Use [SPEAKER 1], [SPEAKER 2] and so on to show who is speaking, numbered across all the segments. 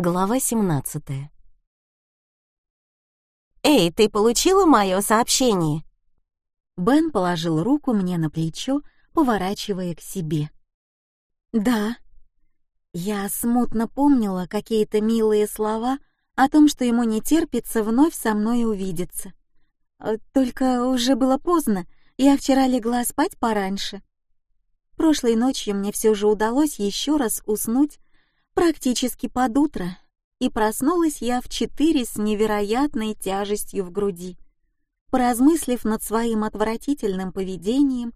[SPEAKER 1] Глава 17 «Эй, ты получила мое сообщение?»
[SPEAKER 2] Бен положил руку мне на плечо, поворачивая к себе. «Да». Я смутно помнила какие-то милые слова о том, что ему не терпится вновь со мной увидеться. Э, только уже было поздно, я вчера легла спать пораньше. Прошлой ночью мне все же удалось еще раз уснуть практически под утро, и проснулась я в четыре с невероятной тяжестью в груди. Поразмыслив над своим отвратительным поведением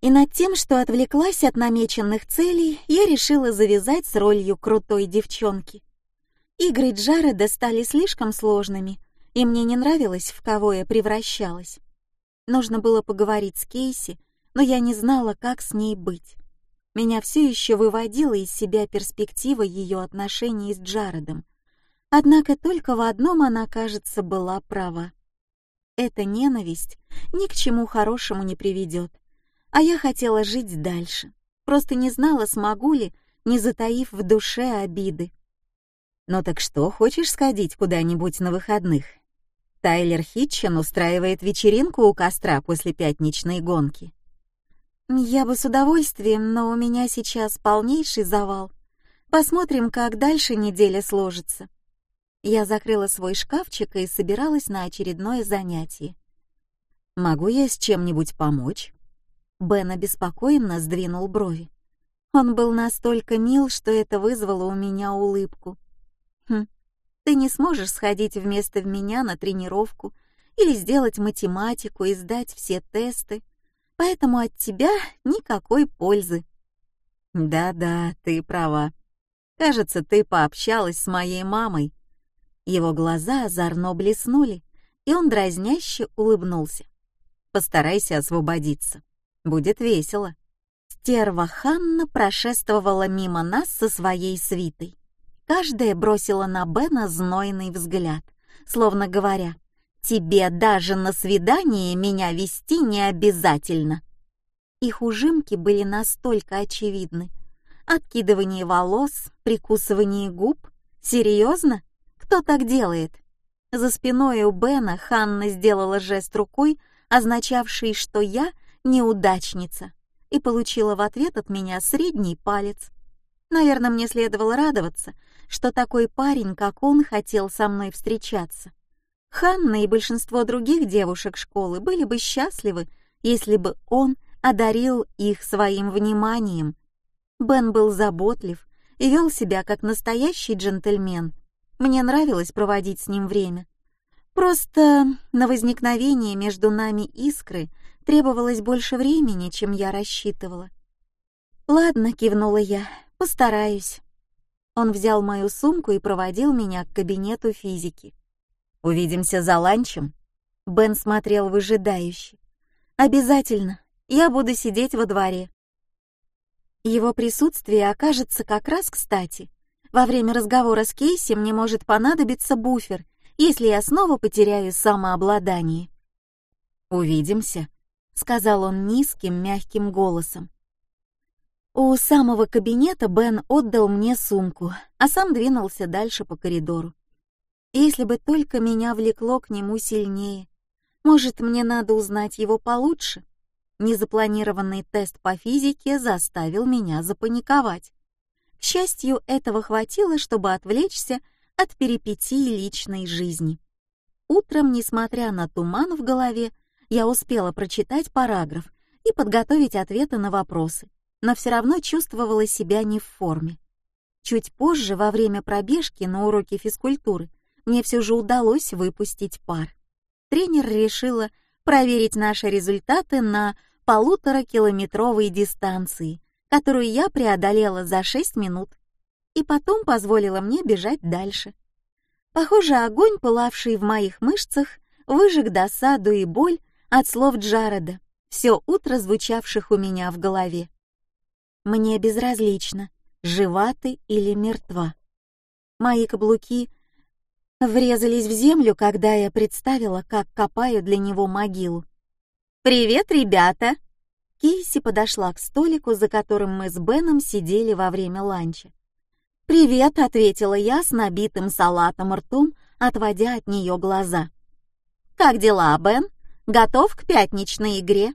[SPEAKER 2] и над тем, что отвлеклась от намеченных целей, я решила завязать с ролью крутой девчонки. Игры Джареда стали слишком сложными, и мне не нравилось, в кого я превращалась. Нужно было поговорить с Кейси, но я не знала, как с ней быть. Меня все еще выводила из себя перспектива ее отношений с Джаредом. Однако только в одном она, кажется, была права. Эта ненависть ни к чему хорошему не приведет. А я хотела жить дальше. Просто не знала, смогу ли, не затаив в душе обиды. «Ну так что, хочешь сходить куда-нибудь на выходных?» Тайлер Хитчен устраивает вечеринку у костра после пятничной гонки. Я бы с удовольствием, но у меня сейчас полнейший завал. Посмотрим, как дальше неделя сложится. Я закрыла свой шкафчик и собиралась на очередное занятие.
[SPEAKER 1] Могу я с чем-нибудь помочь?
[SPEAKER 2] Бен обеспокоенно сдвинул брови. Он был настолько мил, что это вызвало у меня улыбку. Хм. Ты не сможешь сходить вместо меня на тренировку или сделать математику и сдать все тесты, поэтому от тебя никакой пользы.
[SPEAKER 1] Да-да, ты права. Кажется, ты пообщалась с моей мамой. Его глаза озорно блеснули, и он дразняще улыбнулся. Постарайся освободиться. Будет весело.
[SPEAKER 2] Стерва Ханна прошествовала мимо нас со своей свитой. Каждая бросила на Бена знойный взгляд, словно говоря, Тебе даже на свидание меня вести не обязательно. Их ужимки были настолько очевидны. Откидывание волос, прикусывание губ. Серьезно? Кто так делает? За спиной у Бена Ханна сделала жест рукой, означавший, что я неудачница, и получила в ответ от меня средний палец. Наверное, мне следовало радоваться, что такой парень, как он, хотел со мной встречаться. Ханна и большинство других девушек школы были бы счастливы, если бы он одарил их своим вниманием. Бен был заботлив и вел себя как настоящий джентльмен. Мне нравилось проводить с ним время. Просто на возникновение между нами искры требовалось больше времени, чем я рассчитывала. «Ладно», — кивнула я, — «постараюсь». Он взял мою сумку и проводил меня к кабинету физики.
[SPEAKER 1] Увидимся за ланчем?»
[SPEAKER 2] Бен смотрел выжидающе. «Обязательно. Я буду сидеть во дворе». Его присутствие окажется как раз кстати. Во время разговора с Кейси мне может понадобиться буфер, если я снова потеряю самообладание.
[SPEAKER 1] «Увидимся», — сказал он низким, мягким голосом.
[SPEAKER 2] У самого кабинета Бен отдал мне сумку, а сам двинулся дальше по коридору. Если бы только меня влекло к нему сильнее. Может, мне надо узнать его получше? Незапланированный тест по физике заставил меня запаниковать. К счастью, этого хватило, чтобы отвлечься от перипетий личной жизни. Утром, несмотря на туман в голове, я успела прочитать параграф и подготовить ответы на вопросы, но все равно чувствовала себя не в форме. Чуть позже, во время пробежки на уроке физкультуры, мне все же удалось выпустить пар. Тренер решила проверить наши результаты на полуторакилометровой дистанции, которую я преодолела за 6 минут, и потом позволила мне бежать дальше. Похоже, огонь, пылавший в моих мышцах, выжег досаду и боль от слов Джареда, все утро звучавших у меня в голове. Мне безразлично, жива ты или мертва. Мои каблуки врезались в землю, когда я представила, как копаю для него могилу. «Привет, ребята!» Кейси подошла к столику, за которым мы с Беном сидели во время ланча. «Привет», — ответила я с набитым салатом ртом, отводя от нее глаза. «Как дела, Бен? Готов к пятничной игре?»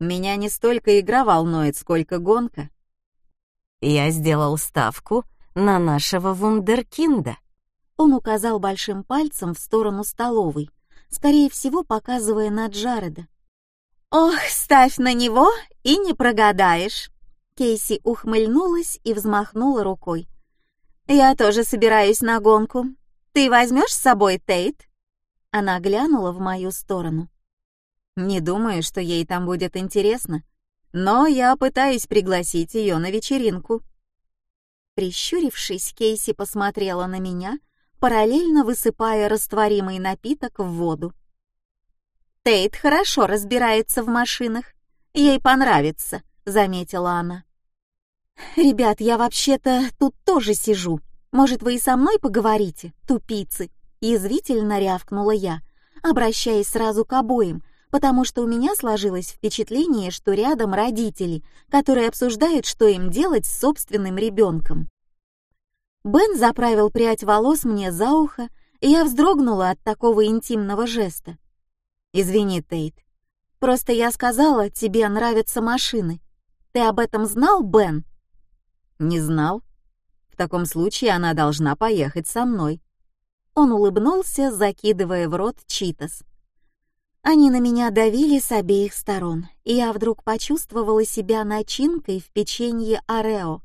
[SPEAKER 1] «Меня не столько игра волнует, сколько гонка». «Я сделал ставку на нашего вундеркинда».
[SPEAKER 2] Он указал большим пальцем в сторону столовой, скорее всего, показывая на Джареда. «Ох, ставь на него и не прогадаешь!» Кейси ухмыльнулась и взмахнула рукой. «Я тоже собираюсь на гонку. Ты возьмешь с собой Тейт?» Она глянула в мою сторону.
[SPEAKER 1] «Не думаю, что ей там будет интересно, но я пытаюсь пригласить ее на вечеринку».
[SPEAKER 2] Прищурившись, Кейси посмотрела на меня, параллельно высыпая растворимый напиток в воду. «Тейт хорошо разбирается в машинах. Ей понравится», — заметила она. «Ребят, я вообще-то тут тоже сижу. Может, вы и со мной поговорите, тупицы?» Язвительно рявкнула я, обращаясь сразу к обоим, потому что у меня сложилось впечатление, что рядом родители, которые обсуждают, что им делать с собственным ребенком. Бен заправил прядь волос мне за ухо, и я вздрогнула от такого интимного жеста. «Извини, Тейт, просто я сказала, тебе нравятся машины. Ты об этом знал, Бен?»
[SPEAKER 1] «Не знал. В таком случае она должна поехать со мной».
[SPEAKER 2] Он улыбнулся, закидывая в рот читос. Они на меня давили с обеих сторон, и я вдруг почувствовала себя начинкой в печенье Орео.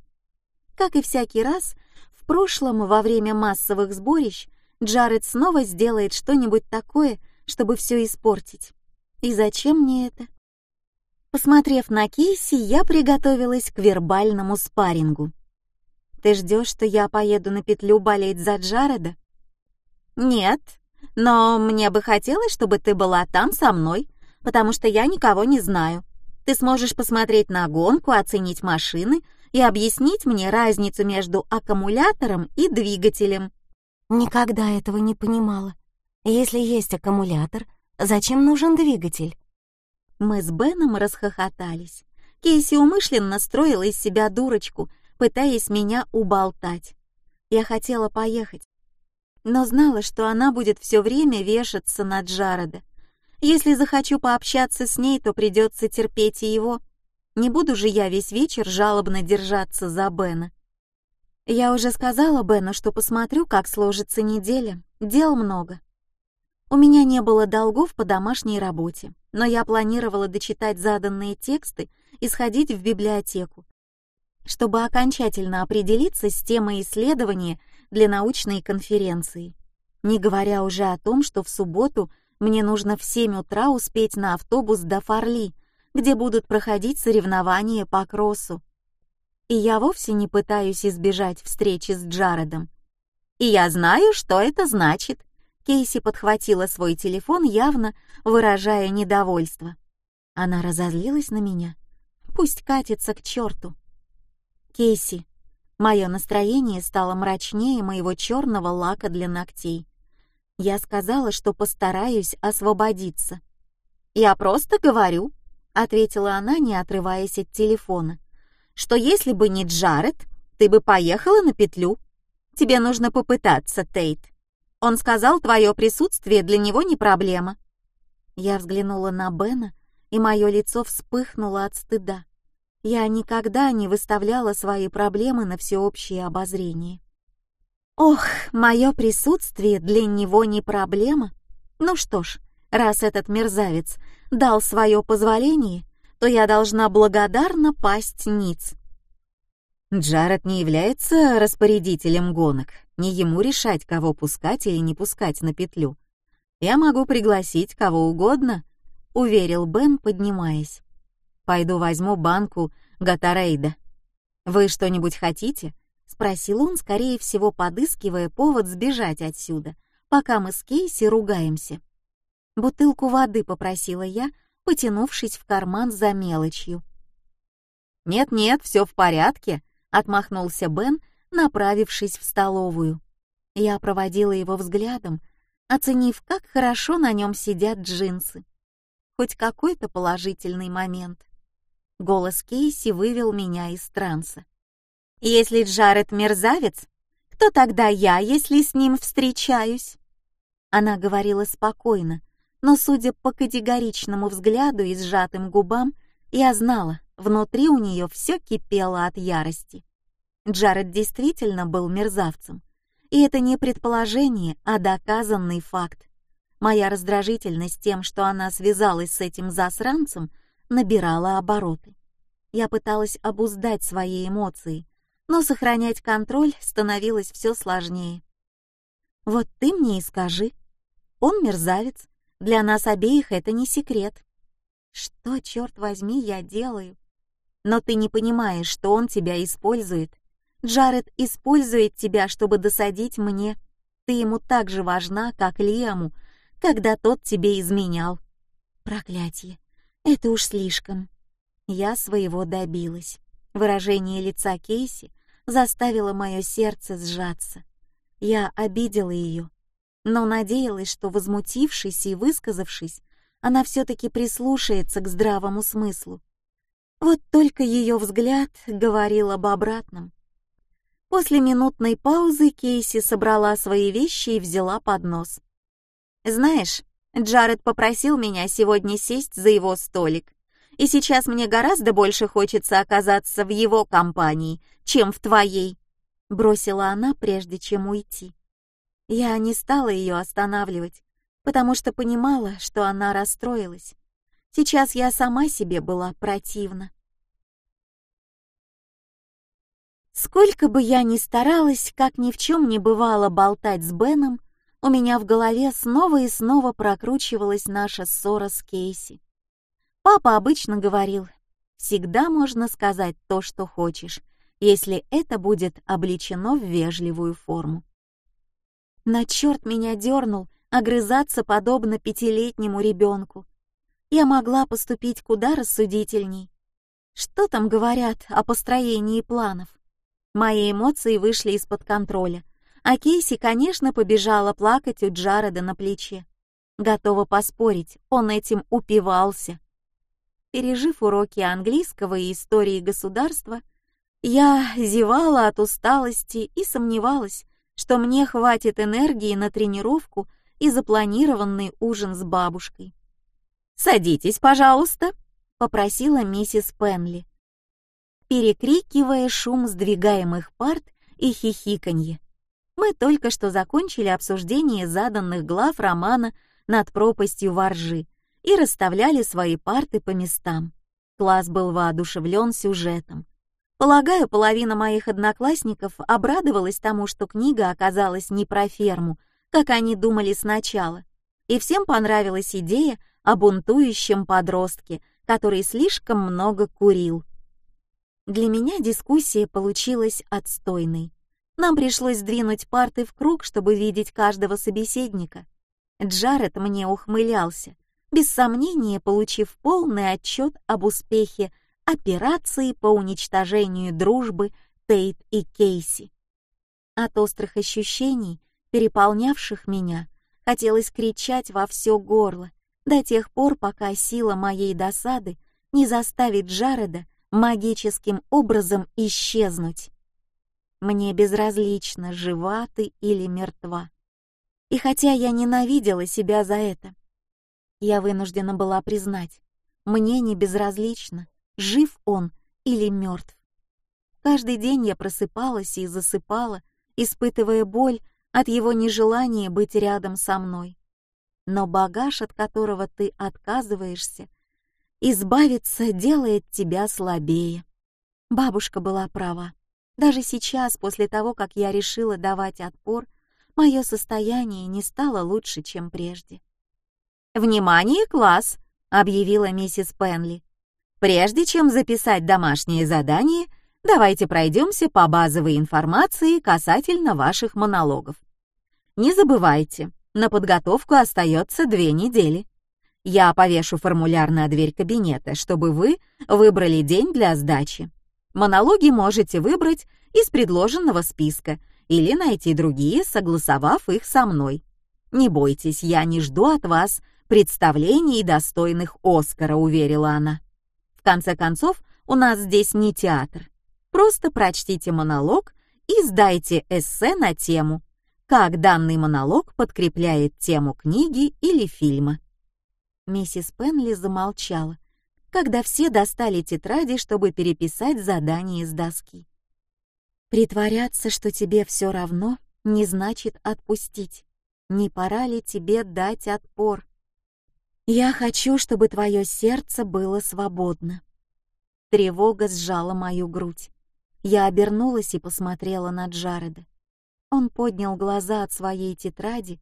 [SPEAKER 2] Как и всякий раз, в прошлом, во время массовых сборищ, Джаред снова сделает что-нибудь такое, чтобы все испортить. И зачем мне это? Посмотрев на Кейси, я приготовилась к вербальному спаррингу. «Ты ждешь, что я поеду на петлю болеть за Джареда?» «Нет, но мне бы хотелось, чтобы ты была там со мной, потому что я никого не знаю. Ты сможешь посмотреть на гонку, оценить машины и объяснить мне разницу между аккумулятором и двигателем».
[SPEAKER 1] Никогда этого не понимала. Если есть аккумулятор, зачем нужен двигатель?
[SPEAKER 2] Мы с Беном расхохотались. Кейси умышленно строила из себя дурочку, пытаясь меня уболтать. Я хотела поехать, но знала, что она будет все время вешаться на Джареда. Если захочу пообщаться с ней, то придется терпеть и его. Не буду же я весь вечер жалобно держаться за Бена. Я уже сказала Бену, что посмотрю, как сложится неделя. Дел много. У меня не было долгов по домашней работе, но я планировала дочитать заданные тексты и сходить в библиотеку, чтобы окончательно определиться с темой исследования для научной конференции. Не говоря уже о том, что в субботу мне нужно в 7 утра успеть на автобус до Фарли, где будут проходить соревнования по кроссу. И я вовсе не пытаюсь избежать встречи с Джаредом. И я знаю, что это значит, Кейси подхватила свой телефон, явно выражая недовольство. Она разозлилась на меня. Пусть катится к черту. Кейси, мое настроение стало мрачнее моего черного лака для ногтей. Я сказала, что постараюсь освободиться. Я просто говорю, ответила она, не отрываясь от телефона, что если бы не Джаред, ты бы поехала на петлю. Тебе нужно попытаться, Тейт. Он сказал, твое присутствие для него не проблема. Я взглянула на Бена, и мое лицо вспыхнуло от стыда. Я никогда не выставляла свои проблемы на всеобщее обозрение. Ох, мое присутствие для него не проблема. Ну что ж, раз этот мерзавец дал свое позволение, то я должна благодарно пасть ниц.
[SPEAKER 1] Джаред не является распорядителем гонок, не ему решать, кого пускать или не пускать на петлю. Я могу пригласить кого угодно, уверил Бен, поднимаясь. Пойду возьму банку Гатарейда. Вы что-нибудь хотите? спросил он, скорее всего, подыскивая повод сбежать отсюда, пока мы с Кейси ругаемся. Бутылку воды попросила я, потянувшись в карман за мелочью. Нет-нет, все в порядке, отмахнулся Бен, направившись в столовую. Я проводила его взглядом, оценив, как хорошо на нем сидят джинсы. Хоть какой-то положительный момент. Голос Кейси вывел меня из транса.
[SPEAKER 2] Если Джаред мерзавец, кто тогда я, если с ним встречаюсь? Она говорила спокойно, но, судя по категоричному взгляду и сжатым губам, я знала, внутри у нее все кипело от ярости. Джаред действительно был мерзавцем. И это не предположение, а доказанный факт. Моя раздражительность тем, что она связалась с этим засранцем, набирала обороты. Я пыталась обуздать свои эмоции, но сохранять контроль становилось все сложнее. Вот ты мне и скажи. Он мерзавец. Для нас обеих это не секрет. Что, черт возьми, я делаю? Но ты не понимаешь, что он тебя использует. Джаред использует тебя, чтобы досадить мне. Ты ему так же важна, как Лиаму, когда тот тебе изменял. Проклятие. Это уж слишком. Я своего добилась. Выражение лица Кейси заставило мое сердце сжаться. Я обидела ее, но надеялась, что возмутившись и высказавшись, она все-таки прислушается к здравому смыслу. Вот только ее взгляд говорил об обратном. После минутной паузы Кейси собрала свои вещи и взяла поднос. «Знаешь, Джаред попросил меня сегодня сесть за его столик и сейчас мне гораздо больше хочется оказаться в его компании, чем в твоей», — бросила она, прежде чем уйти. Я не стала ее останавливать, потому что понимала, что она расстроилась. Сейчас я сама себе была противна. Сколько бы я ни старалась, как ни в чем не бывало болтать с Беном, у меня в голове снова и снова прокручивалась наша ссора с Кейси. Папа обычно говорил, всегда можно сказать то, что хочешь, если это будет обличено в вежливую форму. На черт меня дернул огрызаться подобно пятилетнему ребенку. Я могла поступить куда рассудительней. Что там говорят о построении планов? Мои эмоции вышли из-под контроля, а Кейси, конечно, побежала плакать у Джареда на плече. Готова поспорить, он этим упивался. Пережив уроки английского и истории государства, я зевала от усталости и сомневалась, что мне хватит энергии на тренировку и запланированный ужин с бабушкой. «Садитесь, пожалуйста», — попросила миссис Пенли, перекрикивая шум сдвигаемых парт и хихиканье. Мы только что закончили обсуждение заданных глав романа «Над пропастью воржи», и расставляли свои парты по местам. Класс был воодушевлен сюжетом. Полагаю, половина моих одноклассников обрадовалась тому, что книга оказалась не про ферму, как они думали сначала, и всем понравилась идея о бунтующем подростке, который слишком много курил. Для меня дискуссия получилась отстойной. Нам пришлось сдвинуть парты в круг, чтобы видеть каждого собеседника. Джаред мне ухмылялся, без сомнения получив полный отчет об успехе операции по уничтожению дружбы Тейт и Кейси. От острых ощущений, переполнявших меня, хотелось кричать во все горло до тех пор, пока сила моей досады не заставит Джареда магическим образом исчезнуть. Мне безразлично, жива ты или мертва. И хотя я ненавидела себя за это, я вынуждена была признать, мне не безразлично, жив он или мертв. Каждый день я просыпалась и засыпала, испытывая боль от его нежелания быть рядом со мной. Но багаж, от которого ты отказываешься, избавиться делает тебя слабее. Бабушка была права. Даже сейчас, после того, как я решила давать отпор, мое состояние не стало лучше, чем прежде. «Внимание, класс!» — объявила миссис Пенли. «Прежде чем записать домашнее задание, давайте пройдемся по базовой информации касательно ваших монологов. Не забывайте, на подготовку остается две недели. Я повешу формуляр на дверь кабинета, чтобы вы выбрали день для сдачи. Монологи можете выбрать из предложенного списка или найти другие, согласовав их со мной. Не бойтесь, я не жду от вас представлений, достойных Оскара», — уверила она. «В конце концов, у нас здесь не театр.
[SPEAKER 1] Просто прочтите монолог и сдайте эссе на тему, как данный монолог подкрепляет тему книги или фильма.
[SPEAKER 2] Миссис Пенли замолчала, когда все достали тетради, чтобы переписать задание с доски. Притворяться, что тебе все равно, не значит отпустить. Не пора ли тебе дать отпор? Я хочу, чтобы твое сердце было свободно. Тревога сжала мою грудь. Я обернулась и посмотрела на Джареда. Он поднял глаза от своей тетради,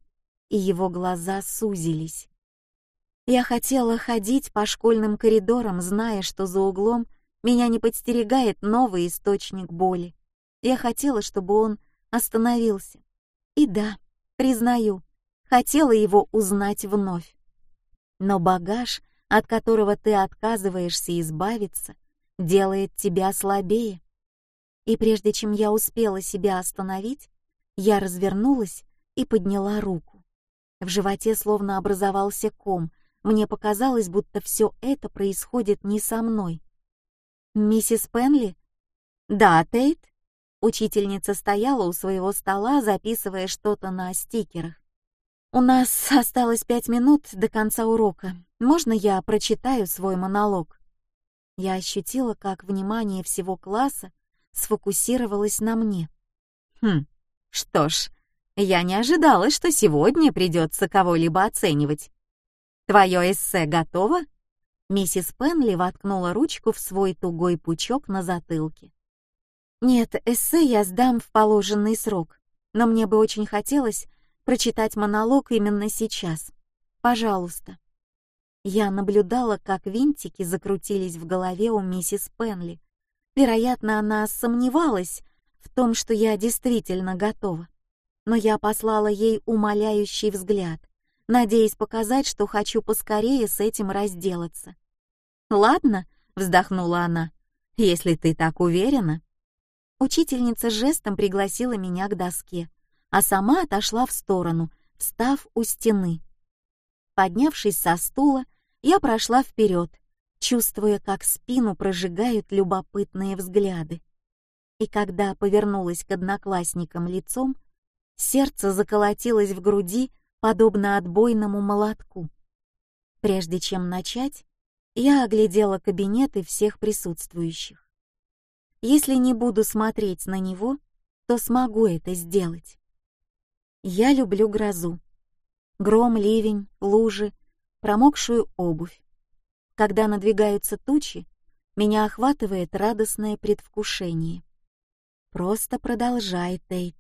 [SPEAKER 2] и его глаза сузились. Я хотела ходить по школьным коридорам, зная, что за углом меня не подстерегает новый источник боли. Я хотела, чтобы он остановился. И да, признаю, хотела его узнать вновь. Но багаж, от которого ты отказываешься избавиться, делает тебя слабее. И прежде чем я успела себя остановить, я развернулась и подняла руку. В животе словно образовался ком. Мне показалось, будто все это происходит не со мной. Миссис Пенли? Да, Тейт. Учительница стояла у своего стола, записывая что-то на стикерах. У нас осталось пять минут до конца урока. Можно я прочитаю свой монолог? Я ощутила, как внимание всего класса сфокусировалось на мне.
[SPEAKER 1] Хм, что ж, я не ожидала, что сегодня придется кого-либо оценивать. Твое эссе готово? Миссис Пенли воткнула ручку в свой тугой пучок на затылке.
[SPEAKER 2] Нет, эссе я сдам в положенный срок, но мне бы очень хотелось прочитать монолог именно сейчас. Пожалуйста. Я наблюдала, как винтики закрутились в голове у миссис Пенли. Вероятно, она сомневалась в том, что я действительно готова. Но я послала ей умоляющий взгляд, надеясь показать, что хочу поскорее с этим разделаться.
[SPEAKER 1] «Ладно», — вздохнула она, — «если ты так уверена».
[SPEAKER 2] Учительница жестом пригласила меня к доске, а сама отошла в сторону, встав у стены. Поднявшись со стула, я прошла вперед, чувствуя, как спину прожигают любопытные взгляды. И когда повернулась к одноклассникам лицом, сердце заколотилось в груди, подобно отбойному молотку. Прежде чем начать, я оглядела кабинеты всех присутствующих. Если не буду смотреть на него, то смогу это сделать. Я люблю грозу. Гром, ливень, лужи, промокшую обувь. Когда надвигаются тучи, меня охватывает радостное предвкушение. Просто продолжай, Тейт.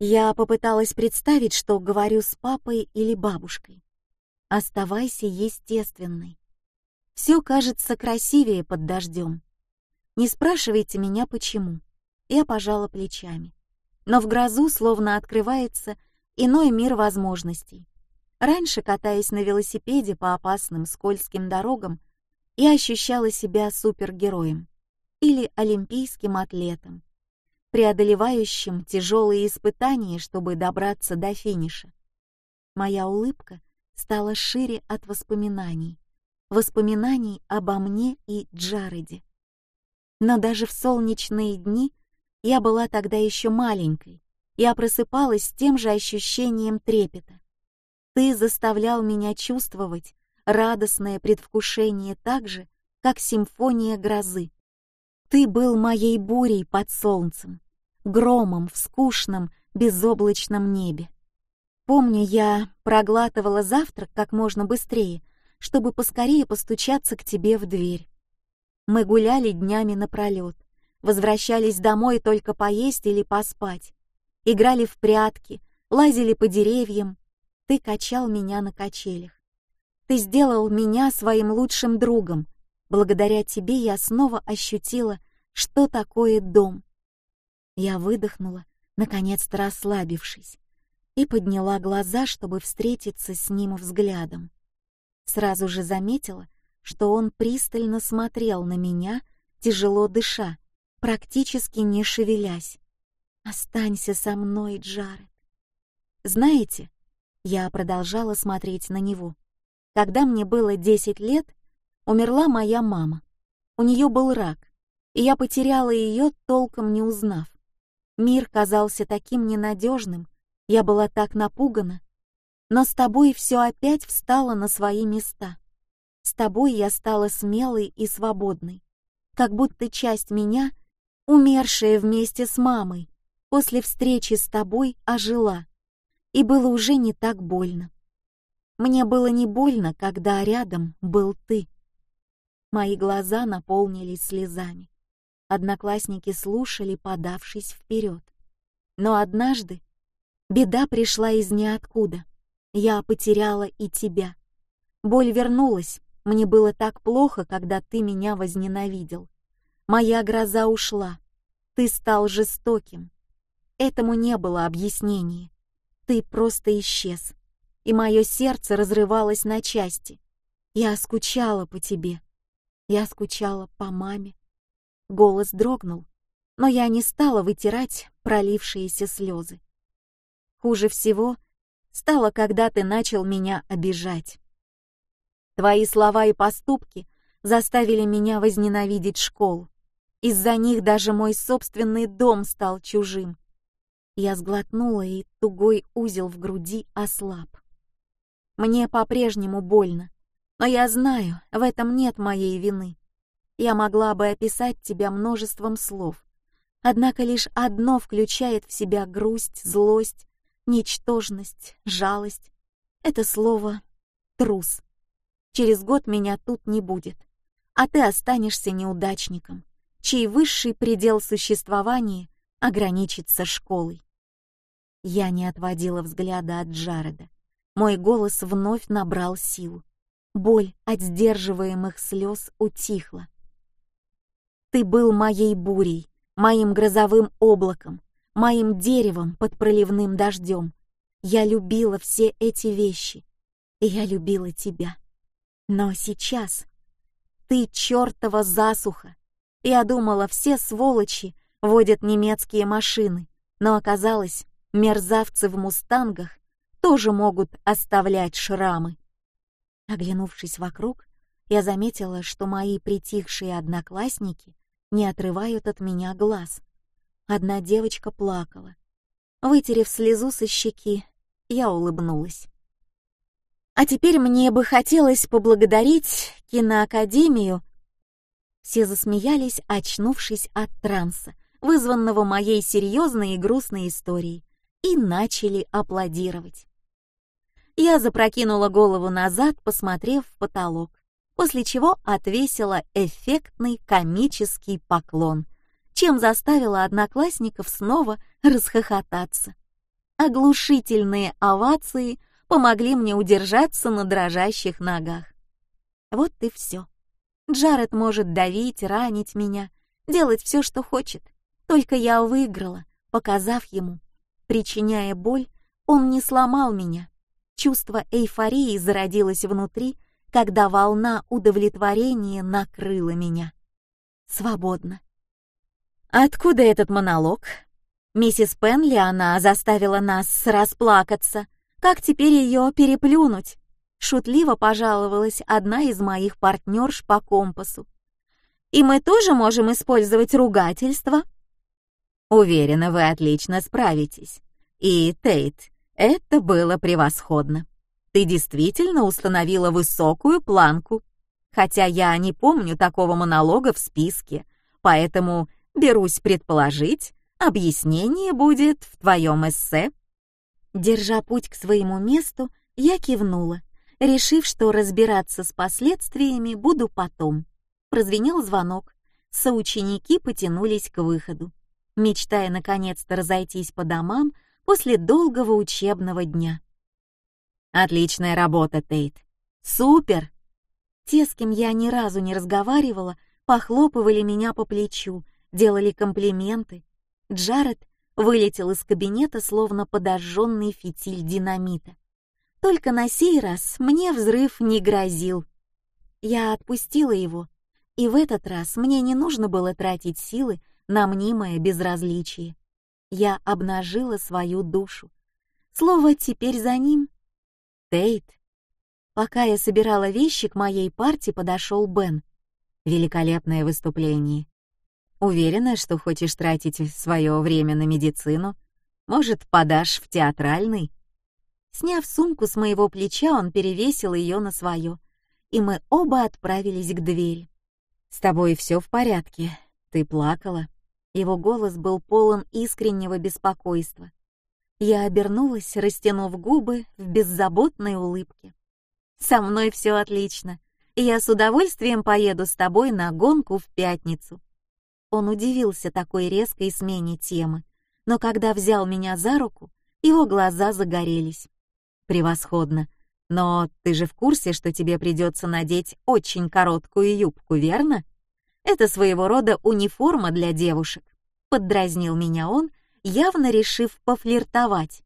[SPEAKER 2] Я попыталась представить, что говорю с папой или бабушкой. Оставайся естественной. Все кажется красивее под дождем. Не спрашивайте меня, почему. Я пожала плечами. Но в грозу словно открывается иной мир возможностей. Раньше, катаясь на велосипеде по опасным скользким дорогам, я ощущала себя супергероем или олимпийским атлетом, преодолевающим тяжелые испытания, чтобы добраться до финиша. Моя улыбка стала шире от воспоминаний, воспоминаний обо мне и Джареде. Но даже в солнечные дни я была тогда еще маленькой, я просыпалась с тем же ощущением трепета. Ты заставлял меня чувствовать радостное предвкушение так же, как симфония грозы. Ты был моей бурей под солнцем, громом в скучном, безоблачном небе. Помню, я проглатывала завтрак как можно быстрее, чтобы поскорее постучаться к тебе в дверь. Мы гуляли днями напролет, возвращались домой только поесть или поспать, играли в прятки, лазили по деревьям, ты качал меня на качелях. Ты сделал меня своим лучшим другом. Благодаря тебе я снова ощутила, что такое дом. Я выдохнула, наконец-то расслабившись, и подняла глаза, чтобы встретиться с ним взглядом. Сразу же заметила, что он пристально смотрел на меня, тяжело дыша, практически не шевелясь. Останься со мной, Джаред. Знаете, я продолжала смотреть на него. Когда мне было 10 лет, умерла моя мама. У нее был рак. и я потеряла ее, толком не узнав. Мир казался таким ненадежным, я была так напугана. Но с тобой все опять встало на свои места. С тобой я стала смелой и свободной, как будто часть меня, умершая вместе с мамой, после встречи с тобой ожила, и было уже не так больно. Мне было не больно, когда рядом был ты. Мои глаза наполнились слезами. Одноклассники слушали, подавшись вперед. Но однажды беда пришла из ниоткуда. Я потеряла и тебя. Боль вернулась. Мне было так плохо, когда ты меня возненавидел. Моя гроза ушла. Ты стал жестоким. Этому не было объяснения. Ты просто исчез. И мое сердце разрывалось на части. Я скучала по тебе. Я скучала по маме. Голос дрогнул, но я не стала вытирать пролившиеся слезы. Хуже всего стало, когда ты начал меня обижать. Твои слова и поступки заставили меня возненавидеть школу. Из-за них даже мой собственный дом стал чужим. Я сглотнула, и тугой узел в груди ослаб. Мне по-прежнему больно, но я знаю, в этом нет моей вины. Я могла бы описать тебя множеством слов, однако лишь одно включает в себя грусть, злость, ничтожность, жалость. Это слово «трус». Через год меня тут не будет, а ты останешься неудачником, чей высший предел существования ограничится школой. Я не отводила взгляда от Джареда. Мой голос вновь набрал силу. Боль от сдерживаемых слез утихла. Ты был моей бурей, моим грозовым облаком, моим деревом под проливным дождем. Я любила все эти вещи, и я любила тебя. Но сейчас ты чертова засуха. Я думала, все сволочи водят немецкие машины, но оказалось, мерзавцы в мустангах тоже могут оставлять шрамы. Оглянувшись вокруг, я заметила, что мои притихшие одноклассники не отрывают от меня глаз. Одна девочка плакала. Вытерев слезу со щеки, я улыбнулась. А теперь мне бы хотелось поблагодарить киноакадемию. Все засмеялись, очнувшись от транса, вызванного моей серьезной и грустной историей, и начали аплодировать. Я запрокинула голову назад, посмотрев в потолок после чего отвесила эффектный комический поклон, чем заставила одноклассников снова расхохотаться. Оглушительные овации помогли мне удержаться на дрожащих ногах. Вот и все. Джаред может давить, ранить меня, делать все, что хочет. Только я выиграла, показав ему. Причиняя боль, он не сломал меня. Чувство эйфории зародилось внутри, когда волна удовлетворения накрыла меня. Свободно. Откуда этот монолог? Миссис Пенли, она заставила нас расплакаться. Как теперь ее переплюнуть? Шутливо пожаловалась одна из моих партнерш по компасу. И мы тоже можем использовать ругательство? Уверена, вы отлично справитесь. И, Тейт, это было превосходно. Ты действительно установила высокую планку, хотя я не помню такого монолога в списке, поэтому берусь предположить, объяснение будет в твоем эссе. Держа путь к своему месту, я кивнула, решив, что разбираться с последствиями буду потом. Прозвенел звонок. Соученики потянулись к выходу, мечтая наконец-то разойтись по домам после долгого учебного дня. Отличная работа, Тейт. Супер. Те, с кем я ни разу не разговаривала, похлопывали меня по плечу, делали комплименты. Джаред вылетел из кабинета, словно подожженный фитиль динамита. Только на сей раз мне взрыв не грозил. Я отпустила его, и в этот раз мне не нужно было тратить силы на мнимое безразличие. Я обнажила свою душу. Слово теперь за ним. Тейт. Пока я собирала вещи, к моей партии подошел Бен. Великолепное выступление.
[SPEAKER 1] Уверена, что хочешь тратить свое время на медицину? Может, подашь в театральный?»
[SPEAKER 2] Сняв сумку с моего плеча, он перевесил ее на свое, и мы оба отправились к двери.
[SPEAKER 1] «С тобой все в порядке? Ты плакала?»
[SPEAKER 2] Его голос был полон искреннего беспокойства. Я обернулась, растянув губы в беззаботной улыбке. «Со мной все отлично, и я с удовольствием поеду с тобой на гонку в пятницу». Он удивился такой резкой смене темы, но когда взял меня за руку, его глаза загорелись.
[SPEAKER 1] «Превосходно! Но ты же в курсе, что тебе придется надеть очень короткую юбку, верно? Это своего рода униформа для девушек», — поддразнил меня он, явно решив пофлиртовать.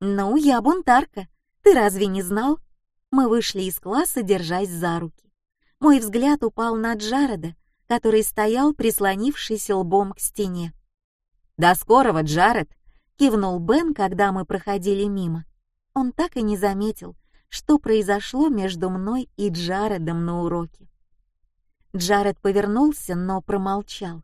[SPEAKER 2] «Ну, я бунтарка, ты разве не знал?» Мы вышли из класса, держась за руки. Мой взгляд упал на Джареда, который стоял, прислонившись лбом к стене.
[SPEAKER 1] «До скорого, Джаред!»
[SPEAKER 2] — кивнул Бен, когда мы проходили мимо. Он так и не заметил, что произошло между мной и Джаредом на уроке. Джаред повернулся, но промолчал.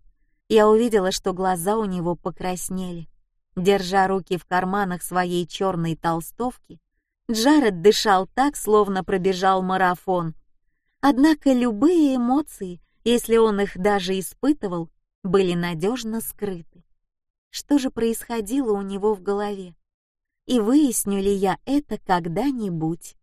[SPEAKER 2] Я увидела, что глаза у него покраснели. Держа руки в карманах своей черной толстовки, Джаред дышал так, словно пробежал марафон. Однако любые эмоции, если он их даже испытывал, были надежно скрыты. Что же происходило у него в голове? И выясню ли я это когда-нибудь?